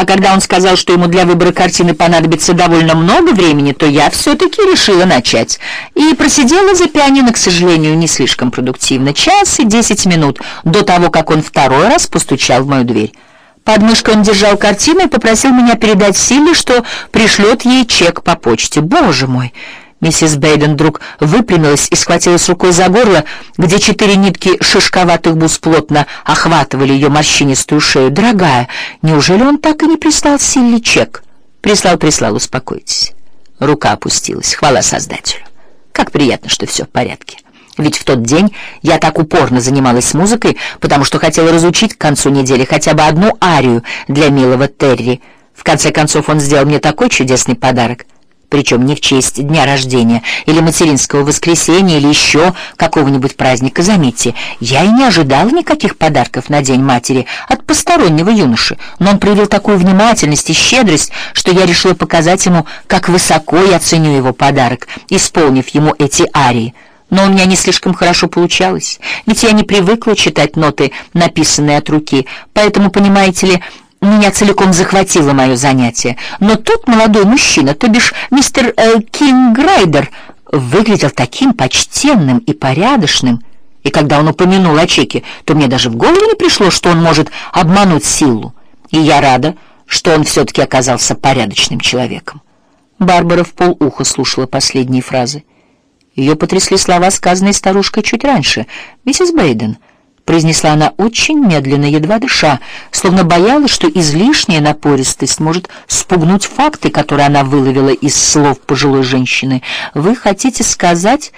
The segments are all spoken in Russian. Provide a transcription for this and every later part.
А когда он сказал, что ему для выбора картины понадобится довольно много времени, то я все-таки решила начать. И просидела за пианино, к сожалению, не слишком продуктивно, час и десять минут до того, как он второй раз постучал в мою дверь. Под мышкой он держал картину и попросил меня передать Силе, что пришлет ей чек по почте. Боже мой! Миссис Бейден вдруг выпрямилась и схватилась рукой за горло, где четыре нитки шишковатых бус плотно охватывали ее морщинистую шею. «Дорогая, неужели он так и не прислал Силли чек?» «Прислал, прислал, успокойтесь». Рука опустилась. Хвала Создателю. Как приятно, что все в порядке. Ведь в тот день я так упорно занималась музыкой, потому что хотела разучить к концу недели хотя бы одну арию для милого Терри. В конце концов он сделал мне такой чудесный подарок причем не в честь дня рождения или материнского воскресенья или еще какого-нибудь праздника. Заметьте, я и не ожидала никаких подарков на День матери от постороннего юноши, но он проявил такую внимательность и щедрость, что я решила показать ему, как высоко я ценю его подарок, исполнив ему эти арии. Но у меня не слишком хорошо получалось, ведь я не привыкла читать ноты, написанные от руки, поэтому, понимаете ли, меня целиком захватило мое занятие, но тот молодой мужчина, то бишь мистер э, Кинграйдер, выглядел таким почтенным и порядочным, и когда он упомянул о чеке, то мне даже в голову не пришло, что он может обмануть силу, и я рада, что он все-таки оказался порядочным человеком. Барбара в полуха слушала последние фразы. Ее потрясли слова, сказанные старушкой чуть раньше. «Миссис Бейден», произнесла она очень медленно, едва дыша, словно боялась, что излишняя напористость может спугнуть факты, которые она выловила из слов пожилой женщины. Вы хотите сказать,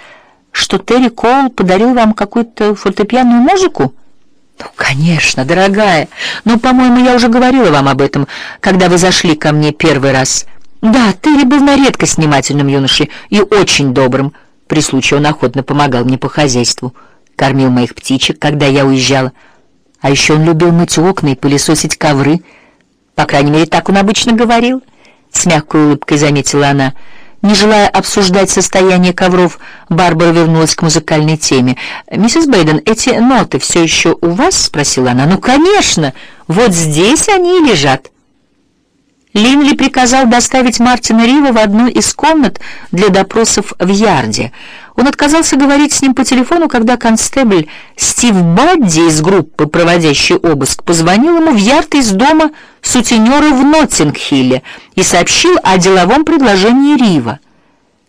что Терри Коул подарил вам какую-то фортепианную музыку? Ну, конечно, дорогая. Но, по-моему, я уже говорила вам об этом, когда вы зашли ко мне первый раз. Да, Терри был на редкость внимательным юношей и очень добрым. При случае он охотно помогал мне по хозяйству кормил моих птичек, когда я уезжала. А еще он любил мыть окна и пылесосить ковры. По крайней мере, так он обычно говорил. С мягкой улыбкой заметила она. Не желая обсуждать состояние ковров, Барбара вернулась к музыкальной теме. «Миссис Бейден, эти ноты все еще у вас?» — спросила она. «Ну, конечно! Вот здесь они и лежат». Линли приказал доставить Мартина Рива в одну из комнат для допросов в Ярде. Он отказался говорить с ним по телефону, когда констебль Стив Бадди из группы, проводящей обыск, позвонил ему в Ярд из дома сутенера в Ноттингхилле и сообщил о деловом предложении Рива.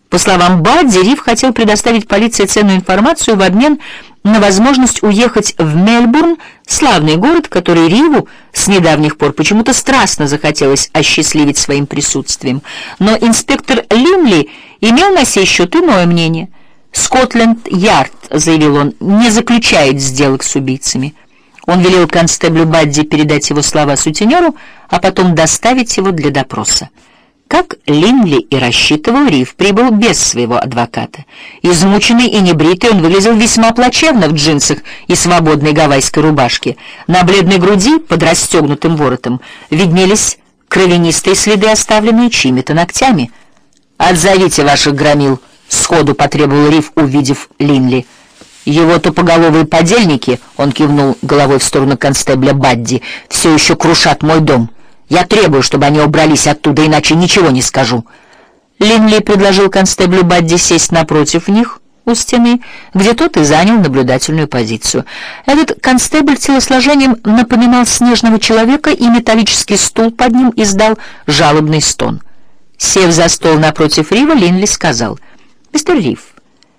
По словам Бадди, Рив хотел предоставить полиции ценную информацию в обмен на возможность уехать в Мельбурн, славный город, который Риву с недавних пор почему-то страстно захотелось осчастливить своим присутствием. Но инспектор Линли имел на сей счет иное мнение. «Скотленд-Ярд», — заявил он, — «не заключает сделок с убийцами». Он велел констеблю Бадди передать его слова сутенеру, а потом доставить его для допроса. Как Линли и рассчитывал, Рив прибыл без своего адвоката. Измученный и небритый, он выглядел весьма плачевно в джинсах и свободной гавайской рубашке. На бледной груди, под расстегнутым воротом, виднелись кровянистые следы, оставленные чьими-то ногтями. «Отзовите ваших громил», — сходу потребовал Рив, увидев Линли. Его тупоголовые подельники, он кивнул головой в сторону констебля Бадди, все еще крушат мой дом. Я требую, чтобы они убрались оттуда, иначе ничего не скажу. Линли предложил констеблю Бадди сесть напротив них у стены, где тот и занял наблюдательную позицию. Этот констебль телосложением напоминал снежного человека, и металлический стул под ним издал жалобный стон. Сев за стол напротив Рива, Линли сказал, «Мистер Рив,